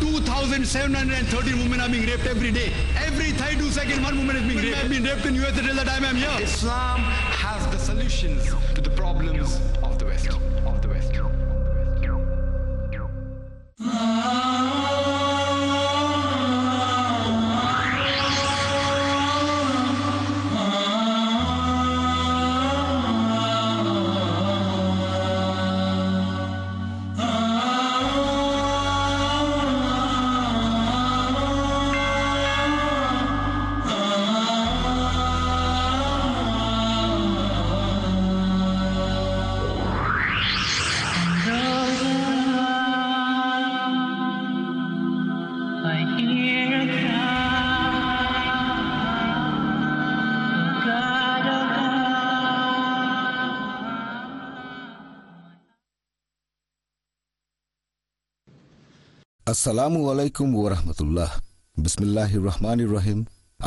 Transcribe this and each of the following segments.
2,713 women are being raped every day. Every 32 seconds, one woman is being raped. I've been raped in US until the time I'm here. Islam has the solutions to the problems of the West. Of the West. I আসসালামু আলাইকুম ওরহমতুল্লাহ বিসমিল্লাহ রহমান রহিম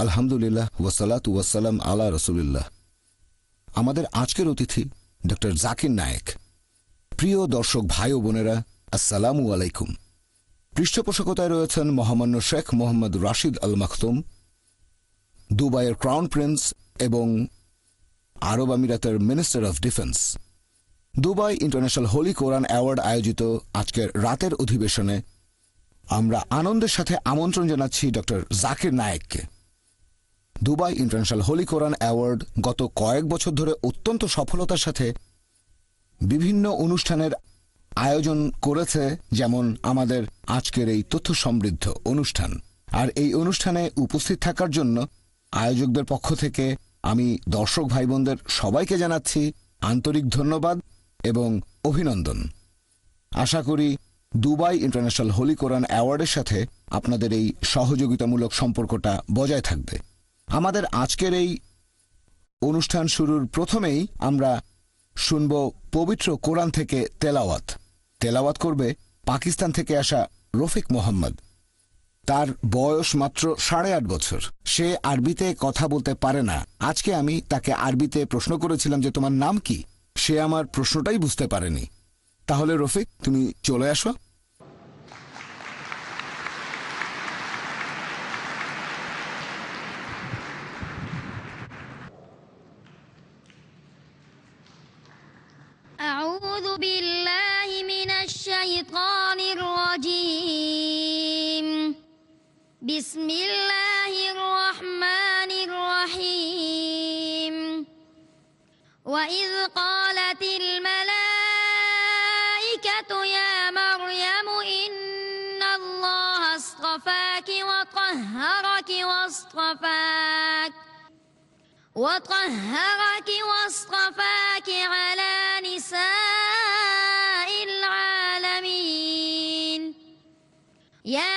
আলহামদুলিল্লাহ ওয়াসালাত ওয়াসালাম আলা রসুলিল্লাহ আমাদের আজকের অতিথি ডক্টর জাকির নায়েক। প্রিয় দর্শক ভাই ও বোনেরা, আসসালামু আলাইকুম। পৃষ্ঠপোষকতায় রয়েছেন মহামান্য শেখ মোহাম্মদ রাশিদ আল মাখতুম, দুবাইয়ের ক্রাউন প্রিন্স এবং আরব আমিরাতের minister of defence. Dubai international holy Quran award আয়োজিত আজকের রাতের অধিবেশনে আমরা আনন্দের সাথে আমন্ত্রণ জানাচ্ছি doctor Zakir নায়েককে। Dubai international holy Quran award গত কয়েক বছর ধরে অত্যন্ত সফলতার সাথে বিভিন্ন অনুষ্ঠানের আয়োজন করেছে, যেমন আমাদের আজকের এই তথ্য সমৃদ্ধ অনুষ্ঠান। আর এই অনুষ্ঠানে উপস্থিত থাকার জন্য আয়োজকদের পক্ষ থেকে আমি দর্শক ভাই বোনদের সবাইকে জানাচ্ছি আন্তরিক ধন্যবাদ এবং অভিনন্দন। আশা করি দুবাই ইন্টারন্যাশনাল হোলি কোরআন অ্যাওয়ার্ডের সাথে আপনাদের এই সহযোগিতামূলক সম্পর্কটা বজায় থাকবে। আমাদের আজকের এই অনুষ্ঠান শুরুর প্রথমেই আমরা শুনব পবিত্র কোরআন থেকে তেলাওয়াত। তেলাওয়াত করবে পাকিস্তান থেকে আসা রফিক মোহাম্মদ। তার বয়স মাত্র সাড়ে আট বছর। সে আরবিতে কথা বলতে পারে না। আজকে আমি তাকে আরবিতে প্রশ্ন করেছিলাম যে, তোমার নাম কি? সে আমার প্রশ্নটাই বুঝতে পারেনি। তাহলে রফিক তুমি চলে আসো أعوذ بالله من الشيطان الرجيم بسم الله الرحمن الرحيم وإذ قالت الملائكة وطهرك واصطفاك. وطهرك واصطفاك على نساء العالمين. يا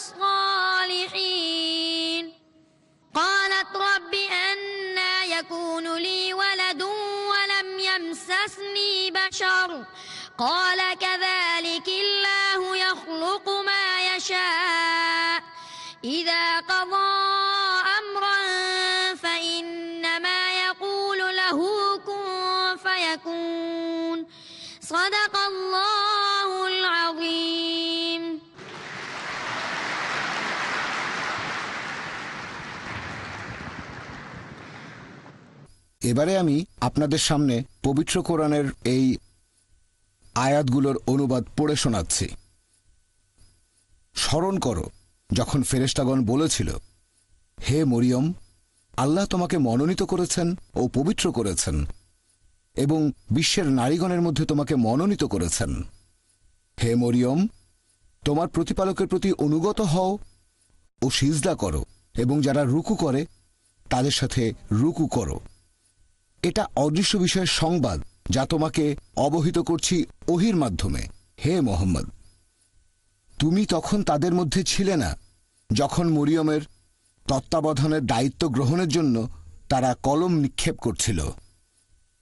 يمسسني بشر قال كذلك الله يخلق ما يشاء إذا قضى أمرا فإنما يقول له كن فيكون صدق الله العظيم এবারে আমি আপনাদের সামনে পবিত্র কোরআনের এই আয়াতগুলোর অনুবাদ পড়ে শোনাচ্ছি। স্মরণ করো, যখন ফেরেশতাগণ বলেছিল, হে মরিয়ম, আল্লাহ তোমাকে মনোনীত করেছেন ও পবিত্র করেছেন এবং বিশ্বের নারীগণের মধ্যে তোমাকে মনোনীত করেছেন। হে মরিয়ম, তোমার প্রতিপালকের প্রতি অনুগত হও ও সিজদা করো এবং যারা রুকু করে, তাদের সাথে রুকু করো। এটা অদৃশ্য বিষয়ের সংবাদ যা তোমাকে অবহিত করছি ওহির মাধ্যমে। হে মোহাম্মদ, তুমি তখন তাদের মধ্যে ছিলে না, যখন মরিয়মের তত্ত্বাবধানের দায়িত্ব গ্রহণের জন্য তারা কলম নিক্ষেপ করছিল।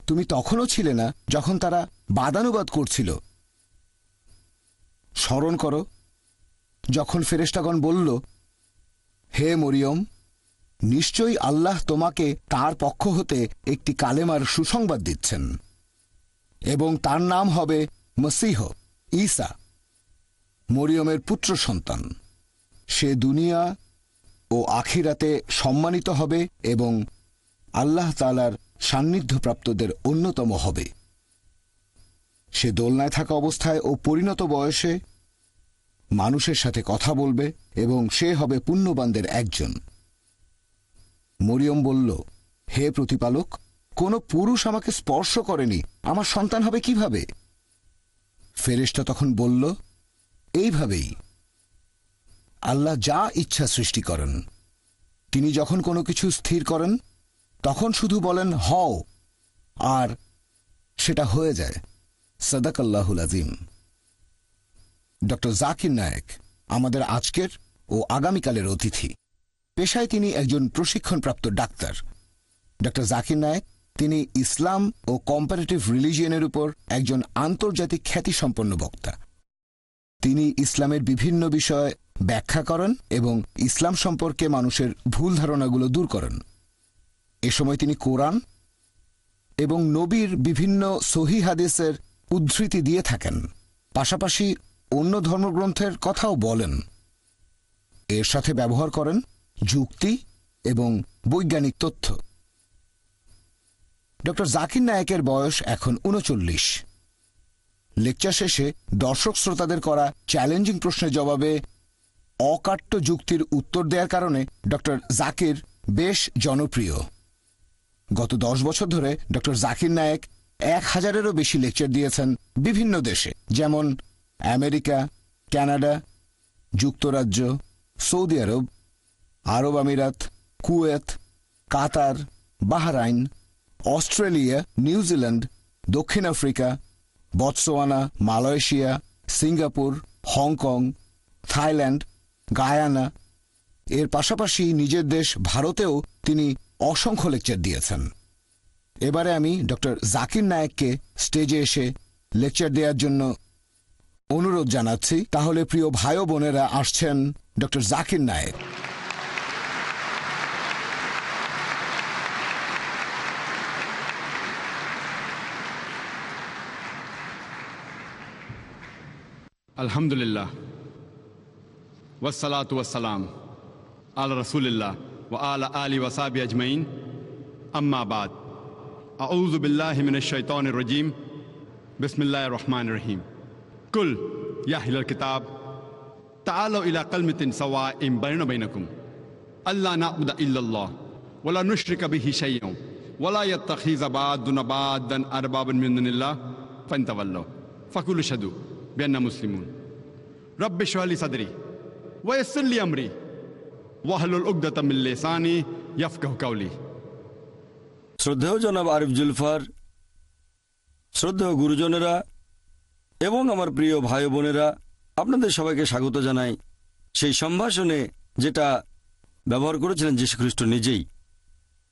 তুমি তখনও ছিলে না যখন তারা বাদানুবাদ করছিল। স্মরণ করো, যখন ফেরেশতাগণ বলল, হে মরিয়ম নিশ্চয়ই আল্লাহ তোমাকে তার পক্ষ হতে একটি কালেমার সুসংবাদ দিচ্ছেন। এবং তার নাম হবে মসিহ, ঈসা, মরিয়মের পুত্র সন্তান। সে দুনিয়া ও আখিরাতে সম্মানিত হবে এবং আল্লাহ তালার সান্নিধ্যপ্রাপ্তদের অন্যতম হবে। সে দোলনায় থাকা অবস্থায় ও পরিণত বয়সে মানুষের সাথে কথা বলবে এবং সে হবে পুণ্যবানদের একজন। মরিয়ম বলল, হে প্রতিপালক, কোন পুরুষ আমাকে স্পর্শ করেনি। আমার সন্তান হবে কীভাবে? ফেরেশতা তখন বলল, এইভাবেই। আল্লাহ যা ইচ্ছা সৃষ্টি করেন। তিনি যখন কোনো কিছু স্থির করেন, তখন শুধু বলেন, হও। আর সেটা হয়ে যায়। সদাক আল্লাহুল আজিম। ডক্টর জাকির নায়েক, আমাদের আজকের ও আগামীকালের অতিথি। পেশায় তিনি একজন প্রশিক্ষণপ্রাপ্ত ডাক্তার। ডক্টর জাকির নায়েক, তিনি ইসলাম ও কম্পারেটিভ রিলিজিয়নের উপর একজন আন্তর্জাতিক খ্যাতিসম্পন্ন বক্তা। তিনি ইসলামের বিভিন্ন বিষয় ব্যাখ্যা করেন এবং ইসলাম সম্পর্কে মানুষের ভুল ধারণাগুলো দূর করেন। এ সময় তিনি কোরআন এবং নবীর বিভিন্ন সহি হাদিসের উদ্ধৃতি দিয়ে থাকেন। পাশাপাশি অন্য ধর্মগ্রন্থের কথাও বলেন। এর সাথে ব্যবহার করেন যুক্তি এবং বৈজ্ঞানিক তথ্য। ডক্টর জাকির নায়েকের বয়স এখন উনচল্লিশ। লেকচার শেষে দর্শক শ্রোতাদের করা চ্যালেঞ্জিং প্রশ্নের জবাবে অকাট্য যুক্তির উত্তর দেওয়ার কারণে ডক্টর জাকির বেশ জনপ্রিয়। গত দশ বছর ধরে ডক্টর জাকির নায়েক এক হাজারেরও বেশি লেকচার দিয়েছেন বিভিন্ন দেশে, যেমন আমেরিকা, কানাডা, যুক্তরাজ্য, সৌদি আরব আরব আমিরাত, Kuwait, Qatar, Bahrain, Australia New Zealand দক্ষিণ Africa, Botswana, Malaysia, Singapore, Hong Kong, Thailand, Guyana. এর পাশাপাশি নিজের দেশ ভারতেও তিনি অসংখ্য লেকচার দিয়েছেন। এবারে আমি ডক্টর জাকির নায়েককে স্টেজে এসে লেকচার দেওয়ার জন্য অনুরোধ জানাচ্ছি। তাহলে প্রিয় ভাই বোনেরা, আসছেন ডক্টর জাকির নায়েক। الحمد لله والصلاة والسلام على رسول الله وعلى آله وصحبه أجمعين أما بعد أعوذ بالله من الشيطان الرجيم بسم الله الرحمن الرحيم قل يا أهل الكتاب تعالوا إلى كلمة سواء بيننا بينكم ألا نعبد إلا الله ولا نشرك به شيئا ولا يتخذ بعضنا بعضا أربابا من دون الله فان فكل شدوا বিয়ান্না মুসলিম রব্বে সোহালি সাদরি ওয়াসলি আমরি ওয়াহলুল উগদাতামিল্লে সানি ইয়াফকাহু কাউলি শ্রদ্ধেয় জনাব আরিফ জুলফার, শ্রদ্ধেয় গুরুজনেরা এবং আমার প্রিয় ভাই বোনেরা, আপনাদের সবাইকে স্বাগত জানাই। সেই সম্ভাষণে যেটা ব্যবহার করেছিলেন যীশুখ্রিস্ট নিজেই,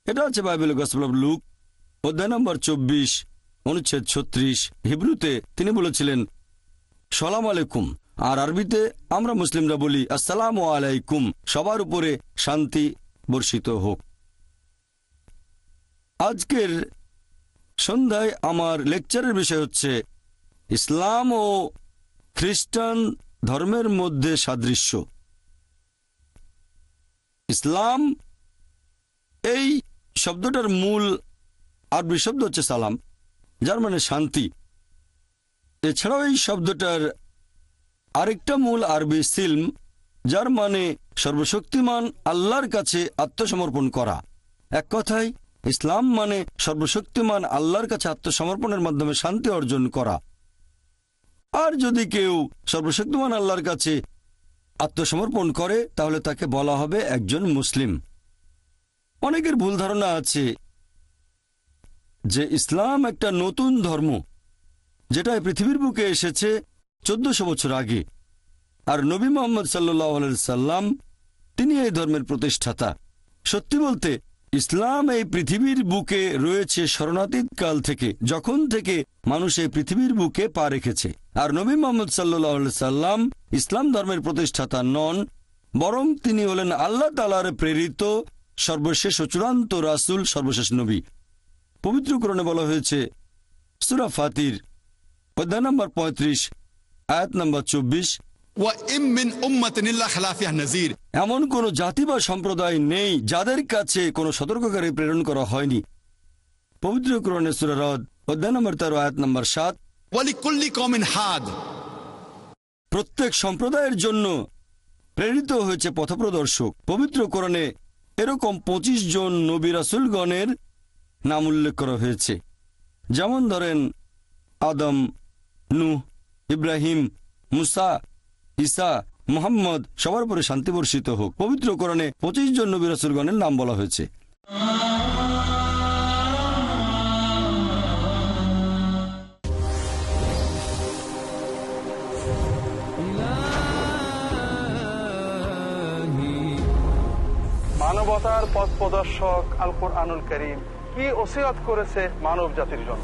এটা হচ্ছে বাইবেল গসপল অফ লুক অধ্যায় নম্বর চব্বিশ, অনুচ্ছেদ ছত্রিশ, হিব্রুতে তিনি বলেছিলেন সালাম আলাইকুম। আর আরবিতে আমরা মুসলিমরা বলি, আসসালাম আলাইকুম। সবার উপরে শান্তি বর্ষিত হোক। আজকের সন্ধ্যায় আমার লেকচারের বিষয় হচ্ছে, ইসলাম ও খ্রিস্টান ধর্মের মধ্যে সাদৃশ্য। ইসলাম, এই শব্দটার মূল আরবি শব্দ হচ্ছে সালাম, যার মানে শান্তি। এছাড়াও এই শব্দটার আরেকটা মূল আরবি সিল্ম, যার মানে সর্বশক্তিমান আল্লাহর কাছে আত্মসমর্পণ করা। এক কথায়, ইসলাম মানে সর্বশক্তিমান আল্লাহর কাছে আত্মসমর্পণের মাধ্যমে শান্তি অর্জন করা। আর যদি কেউ সর্বশক্তিমান আল্লাহর কাছে আত্মসমর্পণ করে, তাহলে তাকে বলা হবে একজন মুসলিম। অনেকের ভুল ধারণা আছে যে ইসলাম একটা নতুন ধর্ম। যেটা পৃথিবীর বুকে এসেছে চোদ্দশো বছর আগে। আর নবী মোহাম্মদ সাল্লাহ সাল্লাম, তিনি এই ধর্মের প্রতিষ্ঠাতা। সত্যি বলতে, ইসলাম এই পৃথিবীর বুকে রয়েছে শরণাতীত কাল থেকে, যখন থেকে মানুষ এই পৃথিবীর বুকে পা রেখেছে। আর নবী মোহাম্মদ সাল্লাহ সাল্লাম ইসলাম ধর্মের প্রতিষ্ঠাতা নন, বরং তিনি হলেন আল্লাহ তালার প্রেরিত, সর্বশেষ ও চূড়ান্ত রাসুল, সর্বশেষ নবী। পবিত্রকরণে বলা হয়েছে, সুরা ফাতির পদ্ধ নম্বর পঁয়ত্রিশ আয়াত নম্বর চব্বিশ এমন কোন জাতি বা সম্প্রদায় নেই যাদের কাছে কোন সতর্ককারী প্রেরণ করা হয়নি। পবিত্র কোরআনে সুরারদ অধ্যায় নম্বর তেরো আয়াত নম্বর সাত। হাদ প্রত্যেক সম্প্রদায়ের জন্য প্রেরিত হয়েছে পথপ্রদর্শক। পবিত্র কোরণে এরকম ২৫ জন নবী রাসুলগণের নাম উল্লেখ করা হয়েছে। যেমন ধরেন আদম নূহ ইব্রাহিম মুসা ঈসা মোহাম্মদ সবার উপরে শান্তি বর্ষিত হোক। পবিত্র কোরণে পঁচিশ জন নবী রাসুলগণের নাম বলা হয়েছে। মানবতার পথ প্রদর্শক আল কোরআনুল করিম কি ওসিয়ত করেছে মানব জাতির জন্য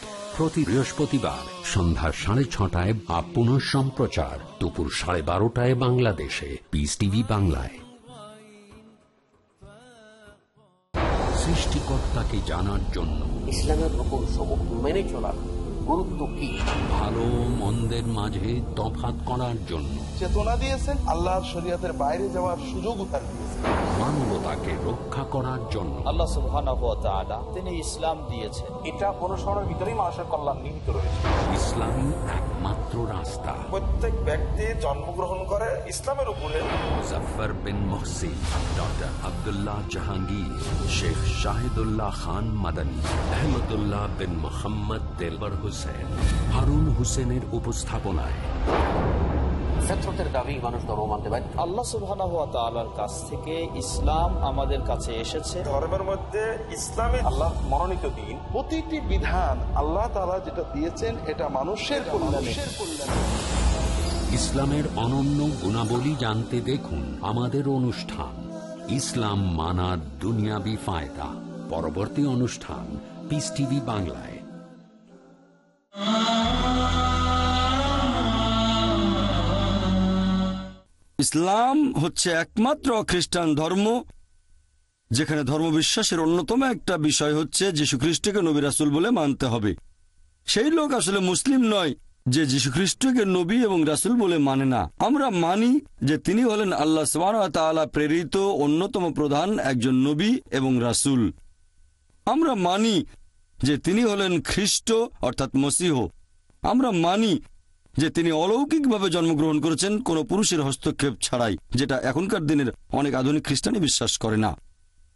প্রতি বৃহস্পতিবার সন্ধ্যা সাড়ে ছটায় বা পুনঃ সম্প্রচার দুপুর সাড়ে বারোটায় বাংলাদেশে। পিস টিভি বাংলায়। সৃষ্টিকর্তাকে জানার জন্য ইসলামের রকম সমূহ মেনে চলার। গুরুত্ব কি? ভালো মন্দের মাঝে তফাত করার জন্য। চেতনা দিয়েছেন আল্লাহর শরীয়তের বাইরে যাওয়ার সুযোগও তার দিয়েছেন। মানবতাকে রক্ষা করার জন্য। আল্লাহ সুবহানাহু ওয়া তাআলা তিনি ইসলাম দিয়েছেন। এটা অনুসরণের ভিতরেই মানুষের কল্যাণ নিহিত রয়েছে। ইসলামী একমাত্র রাস্তা। প্রত্যেক ব্যক্তি জন্মগ্রহণ করে ইসলামের উপরে। মুজফার বিন মহসিন ডক্টর আবদুল্লাহ জাহাঙ্গীর শেখ শাহিদুল্লাহ খান মাদানী আহমদুল্লাহ বিন মোহাম্মদ দেলবর হুসেন হারুন হুসেনের উপস্থাপনায়। দাবি মানুষ ধর্ম মানতে পারে আল্লাহ সুবহানাহু ওয়া তাআলার কাছ থেকে ইসলাম আমাদের কাছে এসেছে। ধর্মের মধ্যে ইসলামে আল্লাহ মনোনীত দিন প্রতিটি বিধান আল্লাহ যেটা দিয়েছেন এটা মানুষের কল্যাণে। ইসলামের অনন্য গুণাবলী জানতে দেখুন আমাদের অনুষ্ঠান ইসলাম মানার দুনিয়াবি ফায়দা। পরবর্তী অনুষ্ঠান পিস টিভি বাংলায়। ইসলাম হচ্ছে একমাত্র খ্রিস্টান ধর্ম, যেখানে ধর্মবিশ্বাসের অন্যতম একটা বিষয় হচ্ছে যীশু খ্রিস্টকে নবী রাসুল বলে মানতে হবে। সেই লোক আসলে মুসলিম নয় যে যীশু খ্রিস্টকে নবী এবং রাসুল বলে মানে না। আমরা মানি যে তিনি হলেন আল্লাহ তাআলা প্রেরিত অন্যতম প্রধান একজন নবী এবং রাসুল। আমরা মানি যে তিনি হলেন খ্রিস্ট, অর্থাৎ মসিহ। আমরা মানি যে তিনি অলৌকিকভাবে জন্মগ্রহণ করেছেন কোনো পুরুষের হস্তক্ষেপ ছাড়াই, যেটা এখনকার দিনের অনেক আধুনিক খ্রিস্টানি বিশ্বাস করে না।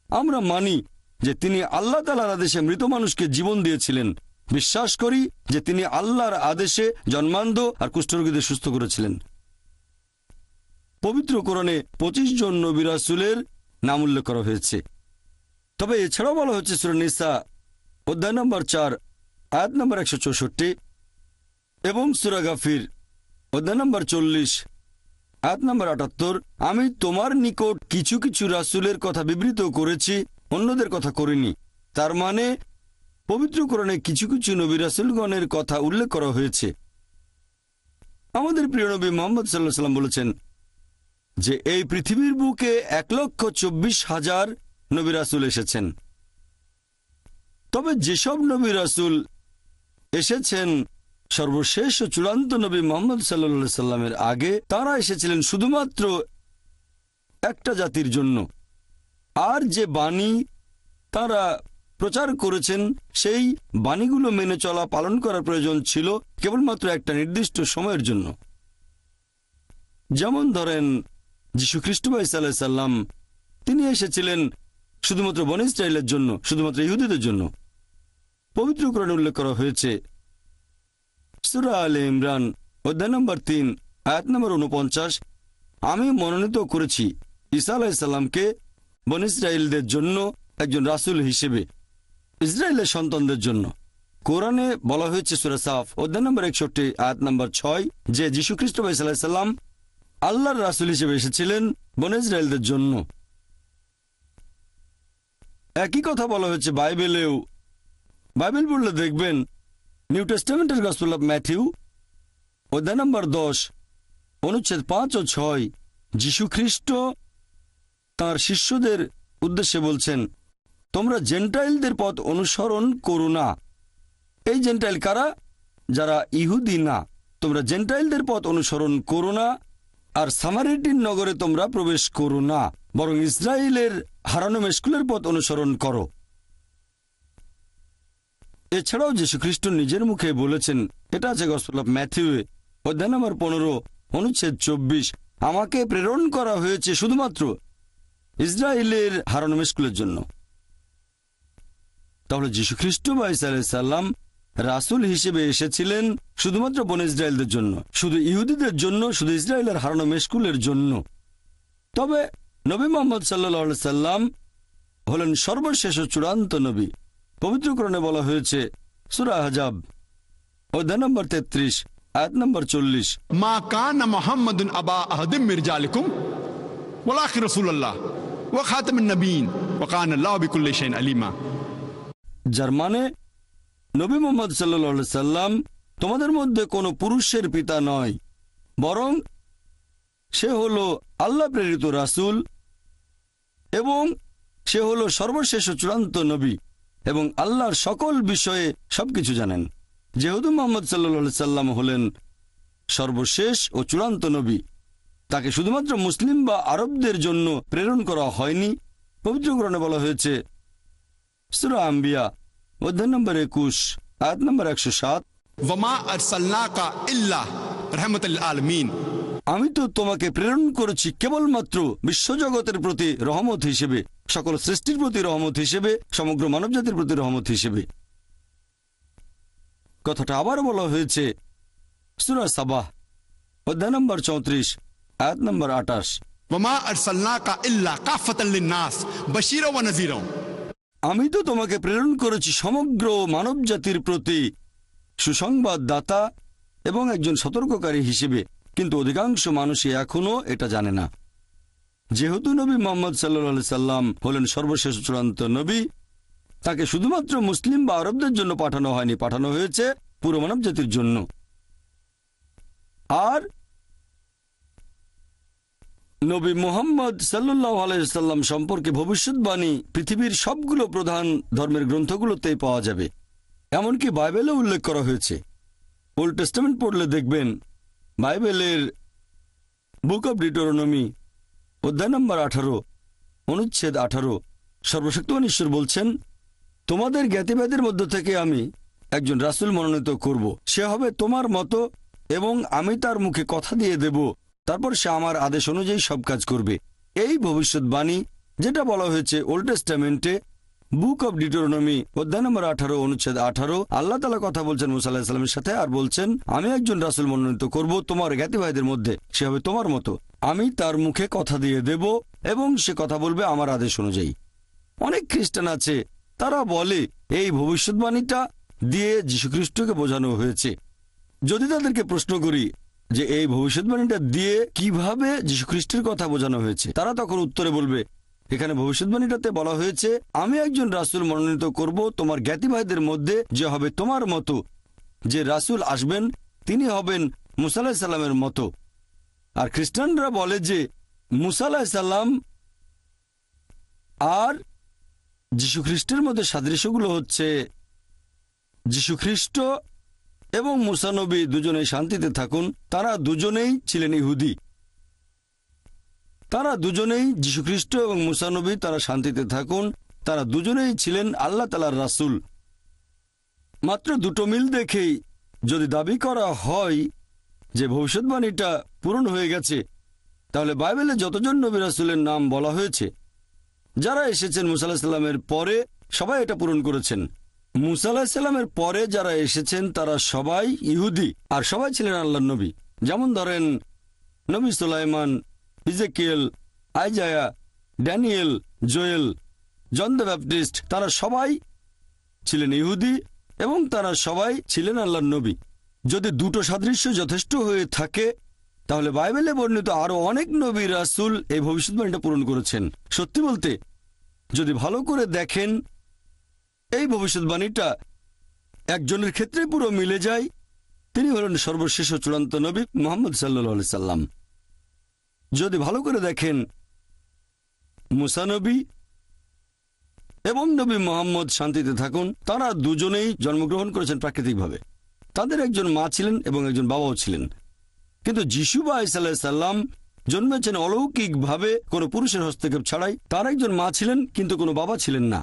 আমরা মানি যে তিনি আল্লাহ তালার আদেশে মৃত মানুষকে জীবন দিয়েছিলেন। বিশ্বাস করি যে তিনি আল্লাহর আদেশে জন্মান্ধ আর কুষ্ঠরোগীদের সুস্থ করেছিলেন। পবিত্র কোরণে পঁচিশ জন নবী রাসূলের নাম উল্লেখ করা হয়েছে। তবে এছাড়াও বলা হচ্ছে সুরনিসা অধ্যায় নম্বর চার, আয়াত নম্বর একশো চৌষট্টি এবং সুরা গাফির। অধ্যায় নম্বর চল্লিশ, আয়াত নম্বর আটাত্তর, আমি তোমার নিকট কিছু কিছু রাসূলের কথা বিবৃত করেছি, অন্যদের কথা করিনি। তার মানে পবিত্র কোরআনে কিছু কিছু নবী রাসুলগণের কথা উল্লেখ করা হয়েছে। আমাদের প্রিয় নবী মোহাম্মদ সাল্লাহ সাল্লাম বলেছেন যে, এই পৃথিবীর বুকে এক লক্ষ চব্বিশ হাজার নবী রাসুল এসেছেন। তবে যেসব নবী রাসুল এসেছেন, সর্বশেষ ও চূড়ান্ত নবী মোহাম্মদ সাল্লা সাল্লামের আগে, তারা এসেছিলেন শুধুমাত্র একটা জাতির জন্য। আর যে বাণী তারা প্রচার করেছেন, সেই বাণীগুলো মেনে চলা, পালন করার প্রয়োজন ছিল কেবলমাত্র একটা নির্দিষ্ট সময়ের জন্য। যেমন ধরেন, যীশু খ্রিস্ট ভাই সাল্লাম তিনি এসেছিলেন শুধুমাত্র বন ইসরায়েলের জন্য, শুধুমাত্র ইহুদিদের জন্য। পবিত্র কোরআন উল্লেখ করা হয়েছে। সুরা আলে ইমরান, অধ্যায় নম্বর তিন, আয়াত নম্বর উনপঞ্চাশ। আমি মনোনীত করেছি ঈসা আলাহিসাল্লামকে বন ইসরায়েলদের জন্য একজন রাসুল হিসেবে ইসরায়েলের সন্তানদের জন্য। কোরআনে বলা হয়েছে সুরা সাফ, অধ্যায় নম্বর একষট্টি, আয়াত নম্বর ছয়, যে যীশু খ্রিস্ট সাল্লাম আল্লাহর রাসুল হিসেবে এসেছিলেন বন ইসরায়েলদের জন্য। একই কথা বলা হয়েছে বাইবেলেও বাইবেল পড়লে দেখবেন নিউ টেস্টামেন্টের গসপেল অফ ম্যাথিউ অধ্যায় নম্বর দশ, অনুচ্ছেদ পাঁচ ও ছয়, যীশু খ্রিস্ট তাঁর শিষ্যদের উদ্দেশ্যে বলছেন, তোমরা জেন্টাইলদের পথ অনুসরণ করো না। এই জেন্টাইল কারা? যারা ইহুদি না। তোমরা জেন্টাইলদের পথ অনুসরণ করো না আর সামারিটিন নগরে তোমরা প্রবেশ করো না, বরং ইসরায়েলের হারানো মেস্কুলের পথ অনুসরণ করো। এছাড়াও যীশু খ্রিস্ট নিজের মুখে বলেছেন, এটা আছে গসপল অফ ম্যাথিউয়ে অধ্যায় নম্বর পনেরো, অনুচ্ছেদ চব্বিশ, আমাকে প্রেরণ করা হয়েছে শুধুমাত্র ইসরায়েলের হারানো মেস্কুলের জন্য। তাহলে যীশু খ্রিস্ট বা সাল্লাম রাসুল হিসেবে এসেছিলেন শুধুমাত্র বন ইসরায়েলদের জন্য, শুধু ইহুদিদের জন্য, শুধু ইসরায়েলের হারানো মেস্কুলের জন্য। তবে নবী মোহাম্মদ সাল্লা সাল্লাম হলেন সর্বশেষ চূড়ান্ত নবী। পবিত্রকরণে বলা হয়েছে সুরা হাজাব অধ্যায় নম্বর তেত্রিশ আয়াত নম্বর চল্লিশ। মা কান মোহাম্মদ আবা আহদিম মির্জালিকুম ওলাখির রসুল্লাহ ও খাতম নবীন ওকান আল্লাহ বিকুল্লি শাইন আলিমা। যার মানে নবী মোহাম্মদ সাল্লা সাল্লাম তোমাদের মধ্যে কোনো পুরুষের পিতা নয় বরং সে হল আল্লাহ প্রেরিত রাসুল এবং সে হল সর্বশেষ চূড়ান্ত নবী। এবং আল্লাহর সকল বিষয়ে সবকিছু জানেন। যেহেতু মোহাম্মদ সাল্লা সাল্লাম হলেন সর্বশেষ ও চূড়ান্ত নবী, তাকে শুধুমাত্র মুসলিম বা আরবদের জন্য প্রেরণ করা হয়নি। পবিত্রকরণে বলা হয়েছে, সুরা আম্বিয়া, অধ্যায় নম্বর একুশ, আয়াত নম্বর একশো সাত। ওমা আরসালনাকা ইল্লা, রহমতুল আলমিন। আমি তো তোমাকে প্রেরণ করেছি কেবলমাত্র বিশ্বজগতের প্রতি রহমত হিসেবে সকল সৃষ্টির প্রতি রহমত হিসেবে সমগ্র মানবজাতির প্রতি রহমত হিসেবে। কথাটা আবার বলা হয়েছে সুরা সাবাহ অধ্যায় নম্বর চৌত্রিশ আয়াত নম্বর আঠাশ। আমি তো তোমাকে প্রেরণ করেছি সমগ্র মানব জাতির প্রতি সুসংবাদ দাতা এবং একজন সতর্ককারী হিসেবে কিন্তু অধিকাংশ মানুষই এখনও এটা জানে না। যেহেতু নবী মোহাম্মদ সাল্লা সাল্লাম হলেন সর্বশেষ চূড়ান্ত নবী, তাকে শুধুমাত্র মুসলিম বা আরবদের জন্য পাঠানো হয়নি, পাঠানো হয়েছে পুরো মানব জাতির জন্য। আর নবী মোহাম্মদ সাল্লাহ আলাইসাল্লাম সম্পর্কে ভবিষ্যৎবাণী পৃথিবীর সবগুলো প্রধান ধর্মের গ্রন্থগুলোতেই পাওয়া যাবে। এমনকি বাইবেলেও উল্লেখ করা হয়েছে। ওল্ড টেস্টামেন্ট পড়লে দেখবেন বাইবেলের বুক অব ডিটোরনমি অধ্যায় নম্বর আঠারো, অনুচ্ছেদ আঠারো সর্বশক্তিমান ঈশ্বর বলছেন, তোমাদের জ্ঞাতিবাদের মধ্য থেকে আমি একজন রাসুল মনোনীত করব। সে হবে তোমার মতো এবং আমি তার মুখে কথা দিয়ে দেব। তারপর সে আমার আদেশ অনুযায়ী সব কাজ করবে। এই ভবিষ্যৎবাণী, যেটা বলা হয়েছে ওল্ড টেস্টামেন্টে বুক অব ডিটোরনমি অধ্যায় নম্বর আঠারো, অনুচ্ছেদ আঠারো। আল্লাহ তালা কথা বলছেন মুসাল্লাহামের সাথে আর বলছেন, আমি একজন রাসুল মনোনীত করব তোমার জ্ঞাতি ভাইদের মধ্যে। সে হবে তোমার মতো। আমি তার মুখে কথা দিয়ে দেব এবং সে কথা বলবে আমার আদেশ অনুযায়ী। অনেক খ্রিস্টান আছে, তারা বলে, এই ভবিষ্যৎবাণীটা দিয়ে যীশুখ্রিস্টকে বোঝানো হয়েছে। যদি তাদেরকে প্রশ্ন করি যে এই ভবিষ্যৎবাণীটা দিয়ে কীভাবে যীশুখ্রিস্টের কথা বোঝানো হয়েছে, তারা তখন উত্তরে বলবে এখানে ভবিষ্যৎবাণীটাতে বলা হয়েছে, আমি একজন রাসুল মনোনীত করব, তোমার জ্ঞাতিভাইদের মধ্যে যে হবে তোমার মতো। যে রাসুল আসবেন, তিনি হবেন মুসাল্লাহ সাল্লামের মতো। আর খ্রিস্টানরা বলে যে মুসাল্লাহ সাল্লাম আর যীশুখ্রিস্টের মধ্যে সাদৃশ্যগুলো হচ্ছে, যীশুখ্রিস্ট এবং মুসানবী দুজনেই শান্তিতে থাকুন, তারা দুজনেই ছিলেন ইহুদি। তারা দুজনেই যীশুখ্রিস্ট এবং মুসানবী তারা শান্তিতে থাকুন। তারা দুজনেই ছিলেন আল্লাহ তালার রাসুল। মাত্র দুটো মিল দেখেই যদি দাবি করা হয় যে ভবিষ্যৎবাণীটা পূরণ হয়ে গেছে, তাহলে বাইবেলে যতজন নবী রাসুলের নাম বলা হয়েছে, যারা এসেছেন মুসাল্লাহ সাল্লামের পরে সবাই এটা পূরণ করেছেন। মুসাল্লাহ সাল্লামের পরে যারা এসেছেন, তারা সবাই ইহুদি, আর সবাই ছিলেন আল্লাহ নবী। যেমন ধরেন নবী Sulaiman Ezekiel, Isaiah, Daniel, Joel, John the Baptist, তারা সবাই ছিলেন ইহুদি এবং তারা সবাই ছিলেন আল্লাহ নবী। যদি দুটো সাদৃশ্য যথেষ্ট হয়ে থাকে, তাহলে বাইবেলে বর্ণিত আরও অনেক নবী রাসুল এই ভবিষ্যৎবাণীটা পূরণ করেছেন। সত্যি বলতে, যদি ভালো করে দেখেন, এই ভবিষ্যৎবাণীটা একজনের ক্ষেত্রে পুরো মিলে যায়। তিনি হলেন সর্বশেষ চূড়ান্ত নবী মোহাম্মদ সাল্লি সাল্লাম। যদি ভালো করে দেখেন মুসানবী এবং নবী মোহাম্মদ শান্তিতে থাকুন, তারা দুজনেই জন্মগ্রহণ করেছেন প্রাকৃতিকভাবে। তাদের একজন মা ছিলেন এবং একজন বাবাও ছিলেন। কিন্তু যিশু বা সাল্লাম জন্মেছেন অলৌকিকভাবে, কোনো পুরুষের হস্তক্ষেপ ছাড়াই। তার একজন মা ছিলেন, কিন্তু কোনো বাবা ছিলেন না।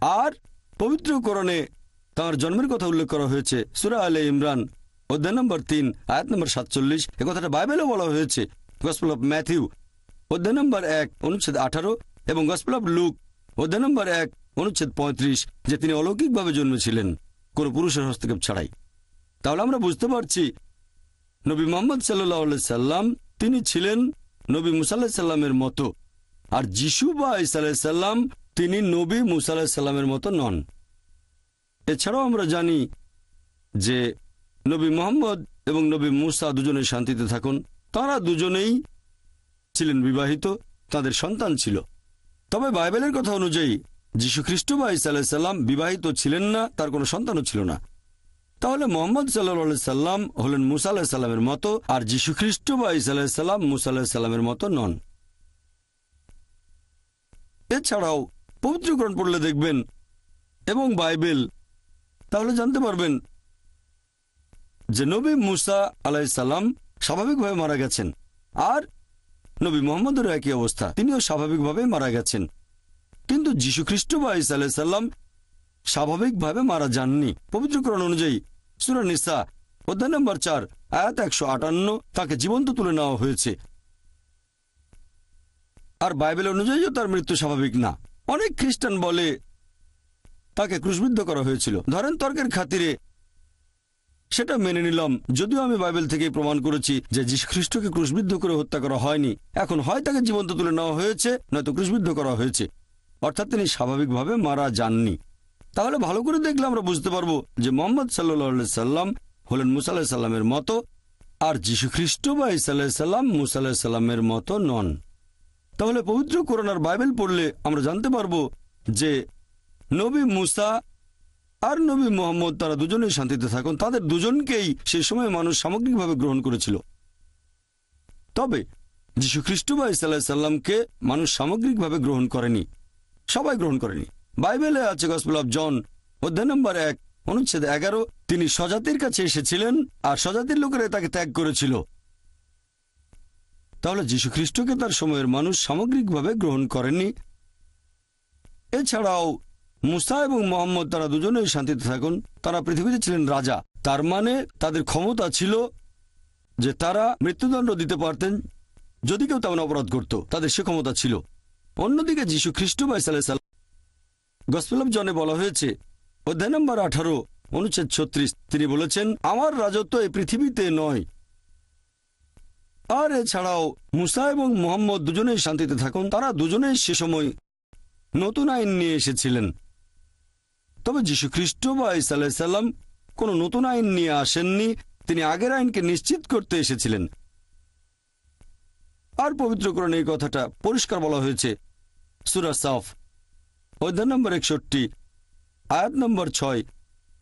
আর পবিত্রকরণে তাঁর জন্মের কথা উল্লেখ করা হয়েছে, সুরা আলে ইমরান, অধ্যায় নম্বর তিন, আয়াত নম্বর সাতচল্লিশ। এ কথাটা বাইবেলও বলা হয়েছে গসপেল অফ ম্যাথিউ অধ্যায় নম্বর এক, অনুচ্ছেদ আঠারো এবং গসপেল অফ লুক অধ্যায় নম্বর এক, অনুচ্ছেদ পঁয়ত্রিশ, যে তিনি অলৌকিকভাবে জন্মেছিলেন, কোনো পুরুষের হস্তক্ষেপ ছাড়াই। তাহলে আমরা বুঝতে পারছি, নবী মোহাম্মদ সাল্লাহ সাল্লাম তিনি ছিলেন নবী মুসাল্লাহ সাল্লামের মতো, আর যিশু বা ইসাল্লাহ সাল্লাম তিনি নবী মুসাল্লাহ সাল্লামের মতো নন। এছাড়াও আমরা জানি যে নবী মোহাম্মদ এবং নবী মুসা দুজনে শান্তিতে থাকুন তারা দুজনেই ছিলেন বিবাহিত, তাদের সন্তান ছিল। তবে বাইবেলের কথা অনুযায়ী যীশু খ্রিস্ট বা ইসা সাল্লাম বিবাহিত ছিলেন না, তার কোনো সন্তানও ছিল না। তাহলে মোহাম্মদ সাল্লা সাল্লাম হলেন মুসা আল্লাহ সাল্লামের মতো, আর যীশু খ্রিস্ট বা ইসা সাল্লাম মুসা আল্লাহ সাল্লামের মতো নন। এছাড়াও পবিত্রকরণ পড়লে দেখবেন এবং বাইবেল, তাহলে জানতে পারবেন যে নবী মুসা আলাইসাল্লাম স্বাভাবিকভাবে মারা গেছেন। আর নবী মোহাম্মদের একই অবস্থা, তিনিও স্বাভাবিকভাবে মারা গেছেন। কিন্তু যীশু খ্রিস্ট বা ইসা আলাইসাল্লাম স্বাভাবিকভাবে মারা যাননি। পবিত্রকরণ অনুযায়ী সুরা নিসা, অধ্যায় নম্বর চার, আয়াত একশো আটান্ন, তাকে জীবন্ত তুলে নেওয়া হয়েছে। আর বাইবেল অনুযায়ীও তার মৃত্যু স্বাভাবিক না। অনেক খ্রিস্টান বলে তাকে ক্রুশবিদ্ধ করা হয়েছিল। ধরেন তর্কের খাতিরে সেটা মেনে নিলাম। যদিও আমি বাইবেল থেকে প্রমাণ করেছি যে যীশু খ্রিস্টকে ক্রুশবিদ্ধ করে হত্যা করা হয়নি। এখন হয় তাকে জীবন্ত তুলে নেওয়া হয়েছে, নয়তো ক্রুশবিদ্ধ করা হয়েছে। অর্থাৎ তিনি স্বাভাবিকভাবে মারা যাননি। তাহলে ভালো করে দেখলে আমরা বুঝতে পারব যে মোহাম্মদ সাল্লা সাল্লাম হলেন মুসাল্লাহ সাল্লামের মতো, আর যীশু খ্রিস্ট বা ইসাল্লাহ সাল্লাম মুসাল্লাহ সাল্লামের মতো নন। তাহলে পবিত্র কোরআনার বাইবেল পড়লে আমরা জানতে পারব যে নবী মুসা আর নবী মোহাম্মদ তারা দুজনেই শান্তিতে থাকুন। তাদের দুজনকেই সেই সময় মানুষ সামগ্রিকভাবে গ্রহণ করেছিল। তবে যীশু খ্রিস্ট বা ইসাল্লাহ সাল্লামকে মানুষ সামগ্রিকভাবে গ্রহণ করেনি। সবাই গ্রহণ করেনি। বাইবেলে আছে গসপেল অফ জন, অধ্যায় নম্বর এক, অনুচ্ছেদ এগারো, তিনি স্বজাতির কাছে এসেছিলেন আর স্বজাতির লোকেরা তাকে ত্যাগ করেছিল। তাহলে যীশু খ্রিস্টকে তার সময়ের মানুষ সামগ্রিকভাবে গ্রহণ করেননি। এছাড়াও মুসা এবং মোহাম্মদ তারা দুজনেই শান্তিতে থাকুন। তারা পৃথিবীতে ছিলেন রাজা। তার মানে তাদের ক্ষমতা ছিল যে তারা মৃত্যুদণ্ড দিতে পারতেন যদি কেউ তেমন অপরাধ করত। তাদের সে ক্ষমতা ছিল। অন্যদিকে যীশু খ্রিস্ট বা সাল্লাম গসপেল অফ জনে বলা হয়েছে, অধ্যায় নম্বর আঠারো, অনুচ্ছেদ ছত্রিশ, তিনি বলেছেন, আমার রাজত্ব এই পৃথিবীতে নয়। আর এছাড়াও মুসা এবং মোহাম্মদ দুজনেই শান্তিতে থাকুন। তারা দুজনেই সে সময় নতুন আইন নিয়ে এসেছিলেন। তবে যীশু খ্রিস্ট বা ইসাল্লাম কোনো নতুন আইন নিয়ে আসেননি তিনি আগের আইনকে নিশ্চিত করতে এসেছিলেন। আর পবিত্রকরণে এই কথাটা পরিষ্কার বলা হয়েছে। সুরা সাফ অধ্যায় নম্বর একষট্টি আয়াত নম্বর ছয়।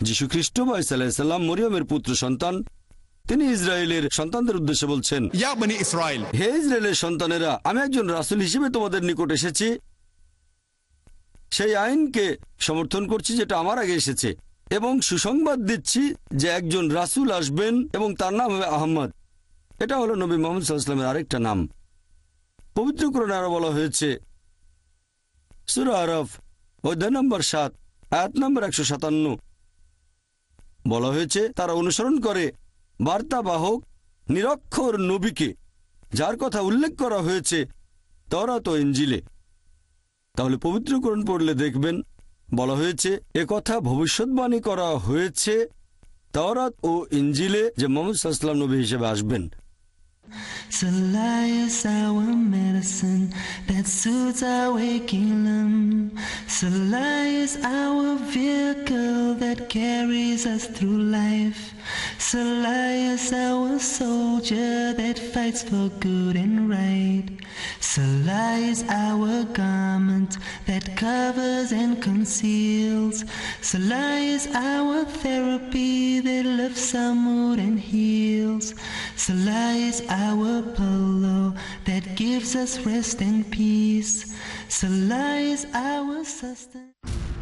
যীশু খ্রিস্ট বা ইসাল্লাম মরিয়মের পুত্র সন্তান তিনি ইসরায়েলের সন্তানদের উদ্দেশ্যে বলছেন ইসরায়েল। হে ইসরায়েলের সন্তানেরা আমি একজন রাসুল হিসেবে তোমাদের নিকট এসেছি সেই আইনকে সমর্থন করছি যেটা আমার আগে এসেছে এবং সুসংবাদ দিচ্ছি যে একজন রাসুল আসবেন এবং তার নাম হবে আহম্মদ এটা হলো নবী মোহাম্মদ সাল্লামের আরেকটা নাম। পবিত্রকরণে আরও বলা হয়েছে, সুরা আরফ, অধ্যায় নম্বর সাত, আয়াত নম্বর একশো সাতান্ন। বলা হয়েছে, তারা অনুসরণ করে বার্তাবাহক নিরক্ষর নবীকে, যার কথা উল্লেখ করা হয়েছে তরা তো ইঞ্জিলে তাহলে পবিত্রকরণ পড়লে দেখবেন বলা হয়েছে কথা ভবিষ্যৎবাণী করা হয়েছে তাওরাত ও ইঞ্জিলে যে মোহাম্মদ সাল্লাম নবী হিসেবে আসবেন Salah is our medicine that soothes our waking limb. Salah is our vehicle that carries us through life. Salah is our soldier that fights for good and right. Salah is our garment that covers and conceals. Salah is our therapy that lifts our mood and heals. Salah is our pillow that gives us rest and peace. Salah is our sustenance.